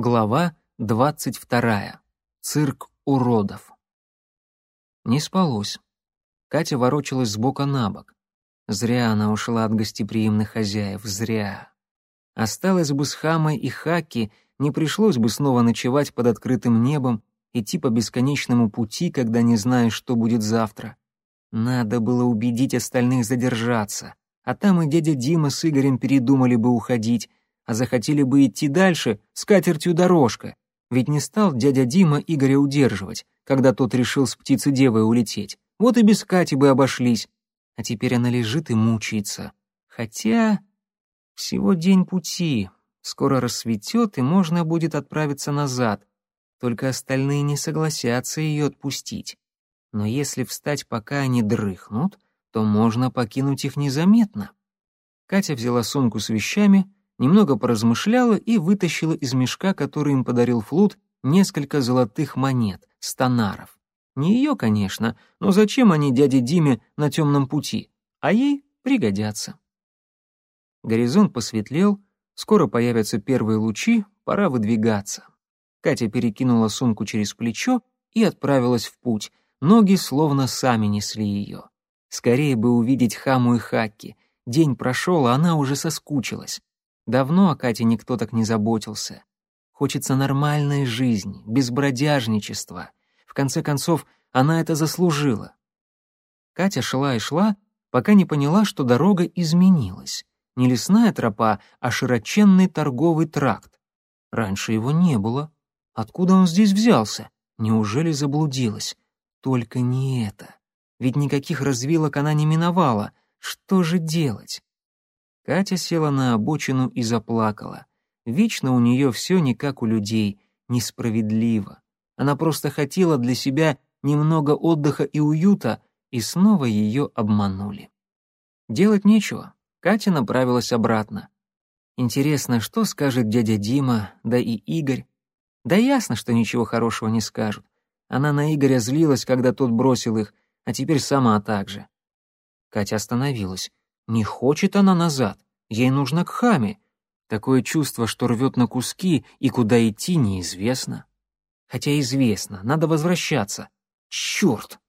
Глава двадцать вторая. Цирк уродов. Не спалось. Катя ворочалась с бока на бок. Зря она ушла от гостеприимных хозяев, зря. Осталось бы с Хамой и Хаки, не пришлось бы снова ночевать под открытым небом, идти по бесконечному пути, когда не знаешь, что будет завтра. Надо было убедить остальных задержаться, а там и дядя Дима с Игорем передумали бы уходить, а захотели бы идти дальше с катертью дорожка. Ведь не стал дядя Дима Игоря удерживать, когда тот решил с птицей-девой улететь. Вот и без Кати бы обошлись. А теперь она лежит и мучается. Хотя всего день пути. Скоро рассветет, и можно будет отправиться назад. Только остальные не согласятся ее отпустить. Но если встать, пока они дрыхнут, то можно покинуть их незаметно. Катя взяла сумку с вещами, немного поразмышляла и вытащила из мешка, который им подарил Флут, несколько золотых монет, станаров. Не ее, конечно, но зачем они дяде Диме на темном пути? А ей пригодятся. Горизонт посветлел, скоро появятся первые лучи, пора выдвигаться. Катя перекинула сумку через плечо и отправилась в путь. Ноги словно сами несли ее. Скорее бы увидеть Хаму и Хакки. День прошел, а она уже соскучилась. Давно о Кате никто так не заботился. Хочется нормальной жизни, без бродяжничества. В конце концов, она это заслужила. Катя шла и шла, пока не поняла, что дорога изменилась. Не лесная тропа, а широченный торговый тракт. Раньше его не было. Откуда он здесь взялся? Неужели заблудилась? Только не это. Ведь никаких развилок она не миновала. Что же делать? Катя села на обочину и заплакала. Вечно у нее все не как у людей, несправедливо. Она просто хотела для себя немного отдыха и уюта, и снова ее обманули. Делать нечего. Катя направилась обратно. Интересно, что скажет дядя Дима, да и Игорь? Да ясно, что ничего хорошего не скажут. Она на Игоря злилась, когда тот бросил их, а теперь сама так же. Катя остановилась. Не хочет она назад. Ей нужно к Хаме. Такое чувство, что рвет на куски, и куда идти неизвестно. Хотя известно, надо возвращаться. Черт!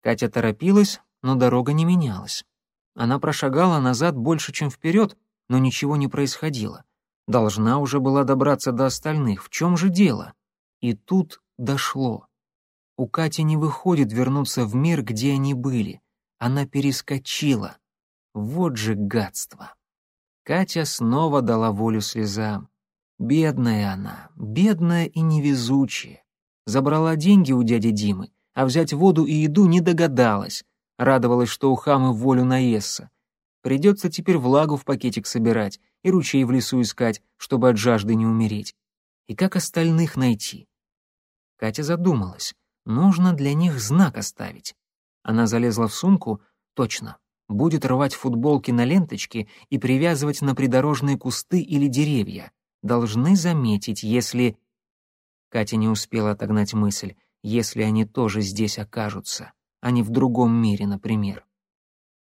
Катя торопилась, но дорога не менялась. Она прошагала назад больше, чем вперед, но ничего не происходило. Должна уже была добраться до остальных. В чем же дело? И тут дошло. У Кати не выходит вернуться в мир, где они были. Она перескочила. Вот же гадство. Катя снова дала волю слезам. Бедная она, бедная и невезучая. Забрала деньги у дяди Димы, а взять воду и еду не догадалась. Радовалась, что у хамы волю наестся. Придется теперь влагу в пакетик собирать и ручей в лесу искать, чтобы от жажды не умереть. И как остальных найти? Катя задумалась. Нужно для них знак оставить. Она залезла в сумку. Точно, будет рвать футболки на ленточки и привязывать на придорожные кусты или деревья. Должны заметить, если... Катя не успела отогнать мысль, если они тоже здесь окажутся, а не в другом мире, например.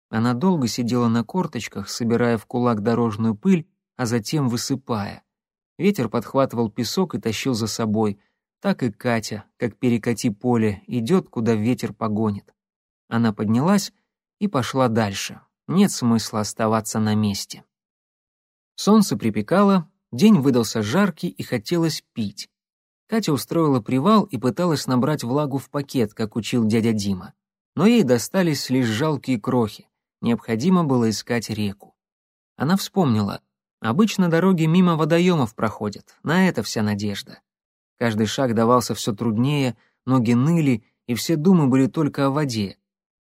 Она долго сидела на корточках, собирая в кулак дорожную пыль, а затем высыпая. Ветер подхватывал песок и тащил за собой. Так и Катя, как перекати поле, идет, куда ветер погонит. Она поднялась и пошла дальше. Нет смысла оставаться на месте. Солнце припекало, день выдался жаркий и хотелось пить. Катя устроила привал и пыталась набрать влагу в пакет, как учил дядя Дима. Но ей достались лишь жалкие крохи. Необходимо было искать реку. Она вспомнила. Обычно дороги мимо водоемов проходят, на это вся надежда. Каждый шаг давался все труднее, ноги ныли, и все думы были только о воде.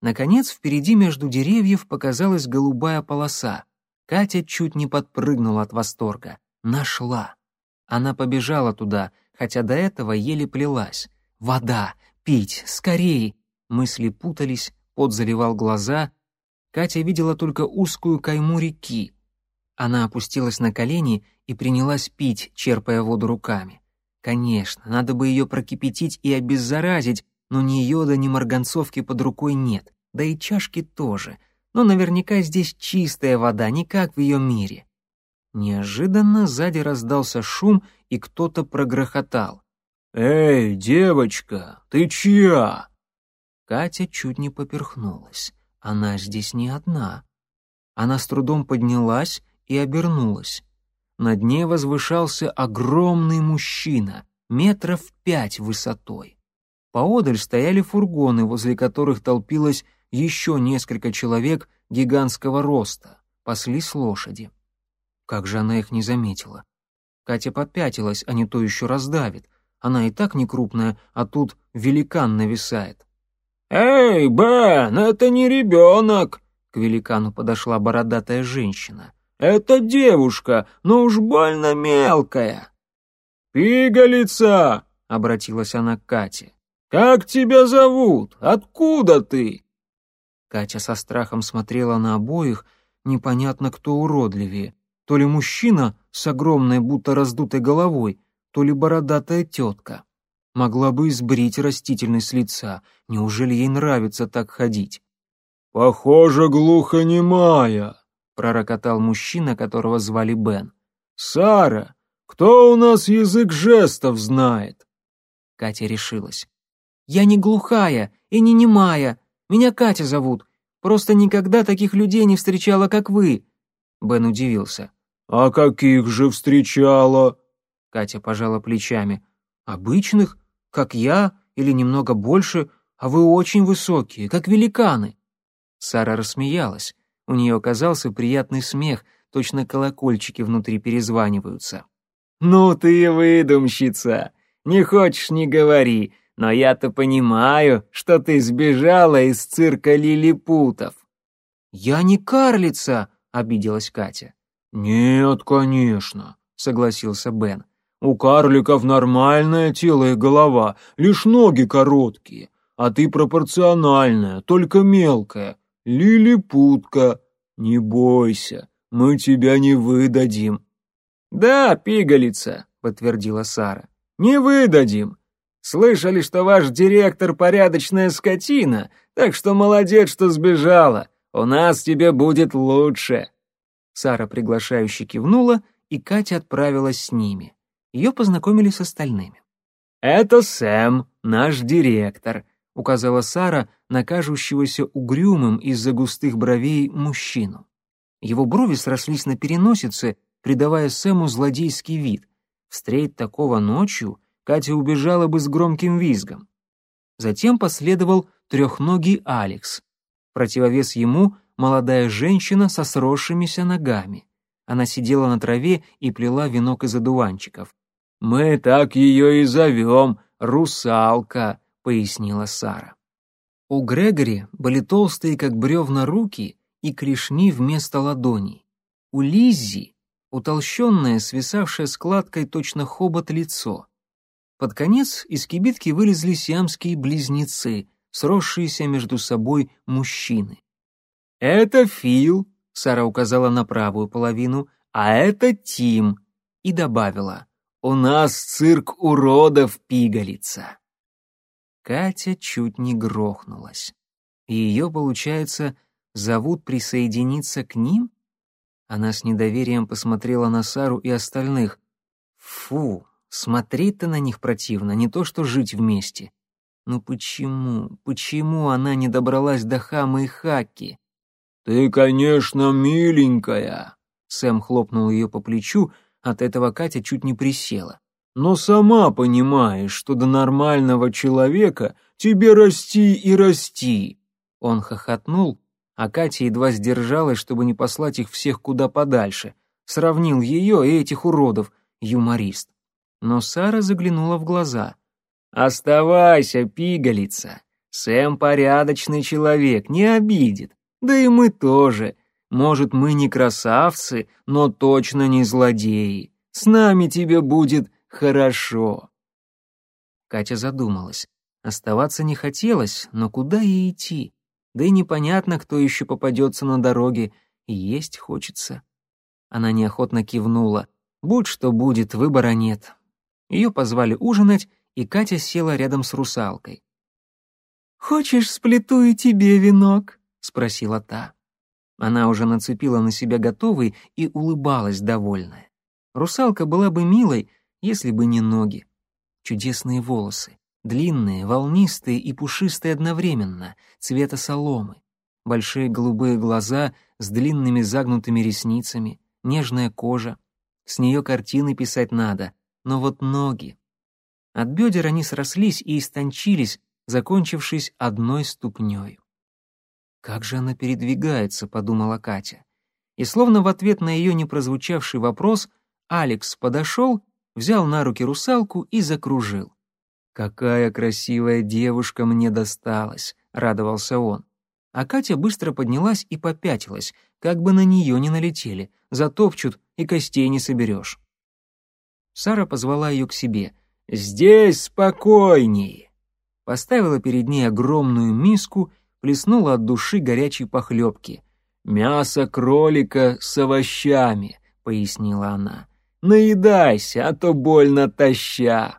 Наконец, впереди между деревьев показалась голубая полоса. Катя чуть не подпрыгнула от восторга. Нашла. Она побежала туда, хотя до этого еле плелась. Вода, пить, скорей. Мысли путались, пот заливал глаза. Катя видела только узкую кайму реки. Она опустилась на колени и принялась пить, черпая воду руками. Конечно, надо бы ее прокипятить и обеззаразить, но ни йода, ни марганцовки под рукой нет да и чашки тоже, но наверняка здесь чистая вода, не как в ее мире. Неожиданно сзади раздался шум, и кто-то прогрохотал. «Эй, девочка, ты чья?» Катя чуть не поперхнулась. Она здесь не одна. Она с трудом поднялась и обернулась. Над ней возвышался огромный мужчина, метров пять высотой. Поодаль стояли фургоны, возле которых толпилось еще несколько человек гигантского роста, паслись лошади. Как же она их не заметила? Катя попятилась, а не то еще раздавит. Она и так не крупная, а тут великан нависает. «Эй, Бен, это не ребенок!» К великану подошла бородатая женщина. «Это девушка, но уж больно мелкая!» «Пигалица!» — обратилась она к Кате. «Как тебя зовут? Откуда ты?» Катя со страхом смотрела на обоих, непонятно кто уродливее. То ли мужчина с огромной, будто раздутой головой, то ли бородатая тетка. Могла бы избрить растительность лица. Неужели ей нравится так ходить? «Похоже, глухонемая», — пророкотал мужчина, которого звали Бен. «Сара, кто у нас язык жестов знает?» Катя решилась. «Я не глухая и не немая. Меня Катя зовут. Просто никогда таких людей не встречала, как вы». Бен удивился. «А каких же встречала?» Катя пожала плечами. «Обычных, как я, или немного больше, а вы очень высокие, как великаны». Сара рассмеялась. У нее оказался приятный смех, точно колокольчики внутри перезваниваются. «Ну ты выдумщица! Не хочешь — не говори, но я-то понимаю, что ты сбежала из цирка лилипутов». «Я не карлица!» — обиделась Катя. «Нет, конечно», — согласился Бен. «У карликов нормальное тело и голова, лишь ноги короткие, а ты пропорциональная, только мелкая. Лилипутка, не бойся, мы тебя не выдадим». «Да, пигалица», — подтвердила Сара. «Не выдадим. Слышали, что ваш директор порядочная скотина, так что молодец, что сбежала. У нас тебе будет лучше». Сара приглашающе кивнула, и Катя отправилась с ними. Ее познакомили с остальными. «Это Сэм, наш директор», — указала Сара на кажущегося угрюмым из-за густых бровей мужчину. Его брови срослись на переносице, придавая Сэму злодейский вид. Встреть такого ночью Катя убежала бы с громким визгом. Затем последовал трехногий Алекс. Противовес ему молодая женщина со сросшимися ногами. Она сидела на траве и плела венок из одуванчиков. «Мы так ее и зовем, русалка», — пояснила Сара. У Грегори были толстые, как бревна, руки и клешни вместо ладоней. У Лиззи — утолщенное, свисавшее складкой точно хобот лицо. Под конец из кибитки вылезли сиамские близнецы, сросшиеся между собой мужчины. «Это Фил», — Сара указала на правую половину, «а это Тим», и добавила, «У нас цирк уродов пигалица». Катя чуть не грохнулась. И ее, получается, зовут присоединиться к ним? Она с недоверием посмотрела на Сару и остальных. Фу, смотреть-то на них противно, не то что жить вместе. Ну почему, почему она не добралась до Хамы и Хаки? «Ты, конечно, миленькая», — Сэм хлопнул ее по плечу, от этого Катя чуть не присела. «Но сама понимаешь, что до нормального человека тебе расти и расти». Он хохотнул, а Катя едва сдержалась, чтобы не послать их всех куда подальше. Сравнил ее и этих уродов, юморист. Но Сара заглянула в глаза. «Оставайся, пигалица. Сэм порядочный человек, не обидит. Да и мы тоже. Может, мы не красавцы, но точно не злодеи. С нами тебе будет хорошо». Катя задумалась. Оставаться не хотелось, но куда ей идти? Да и непонятно, кто еще попадется на дороге, и есть хочется. Она неохотно кивнула. Будь что будет, выбора нет. Ее позвали ужинать, и Катя села рядом с русалкой. «Хочешь, сплету и тебе венок?» — спросила та. Она уже нацепила на себя готовый и улыбалась довольная. Русалка была бы милой, если бы не ноги. Чудесные волосы, длинные, волнистые и пушистые одновременно, цвета соломы. Большие голубые глаза с длинными загнутыми ресницами, нежная кожа. С нее картины писать надо, но вот ноги. От бедер они срослись и истончились, закончившись одной ступней. «Как же она передвигается», — подумала Катя. И словно в ответ на ее непрозвучавший вопрос, Алекс подошел, взял на руки русалку и закружил. «Какая красивая девушка мне досталась», — радовался он. А Катя быстро поднялась и попятилась, как бы на нее не налетели, затопчут и костей не соберешь. Сара позвала ее к себе. «Здесь спокойней!» Поставила перед ней огромную миску, плеснула от души горячей похлебки. «Мясо кролика с овощами», — пояснила она. «Наедайся, а то больно таща».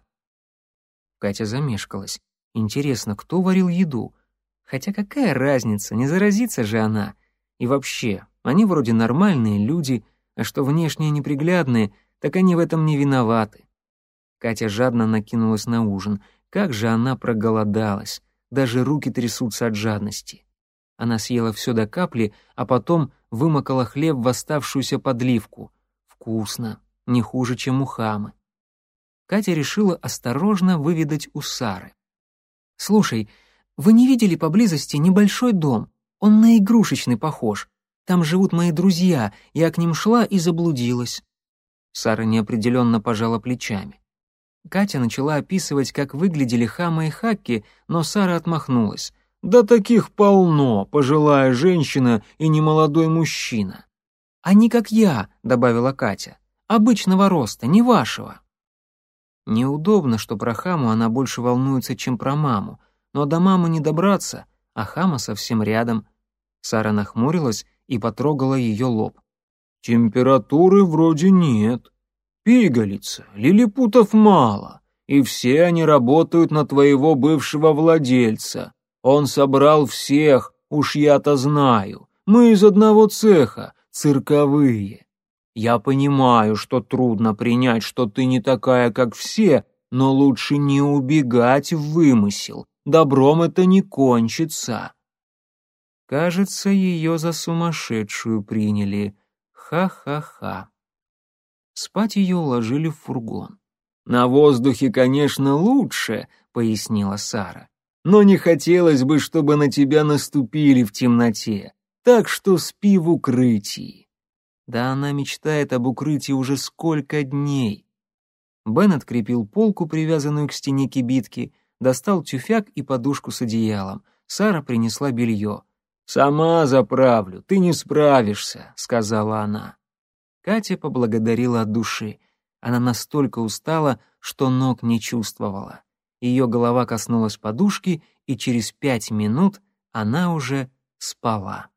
Катя замешкалась. Интересно, кто варил еду? Хотя какая разница, не заразится же она. И вообще, они вроде нормальные люди, а что внешне неприглядные, так они в этом не виноваты. Катя жадно накинулась на ужин. Как же она проголодалась. Даже руки трясутся от жадности. Она съела все до капли, а потом вымокала хлеб в оставшуюся подливку. Вкусно, не хуже, чем у хамы. Катя решила осторожно выведать у Сары. «Слушай, вы не видели поблизости небольшой дом? Он на игрушечный похож. Там живут мои друзья, я к ним шла и заблудилась». Сара неопределенно пожала плечами. Катя начала описывать, как выглядели Хама и Хакки, но Сара отмахнулась. «Да таких полно, пожилая женщина и немолодой мужчина». «Они как я», — добавила Катя. «Обычного роста, не вашего». Неудобно, что про Хаму она больше волнуется, чем про маму, но до мамы не добраться, а Хама совсем рядом. Сара нахмурилась и потрогала ее лоб. «Температуры вроде нет. Пигалица, лилипутов мало, и все они работают на твоего бывшего владельца. Он собрал всех, уж я-то знаю. Мы из одного цеха, цирковые. Я понимаю, что трудно принять, что ты не такая, как все, но лучше не убегать в вымысел. Добром это не кончится». Кажется, ее за сумасшедшую приняли. Ха-ха-ха. Спать ее уложили в фургон. «На воздухе, конечно, лучше», — пояснила Сара. «Но не хотелось бы, чтобы на тебя наступили в темноте, так что спи в укрытии». Да она мечтает об укрытии уже сколько дней. Бен открепил полку, привязанную к стене кибитки, достал тюфяк и подушку с одеялом. Сара принесла белье. «Сама заправлю, ты не справишься», — сказала она. Катя поблагодарила от души. Она настолько устала, что ног не чувствовала. Ее голова коснулась подушки, и через пять минут она уже спала.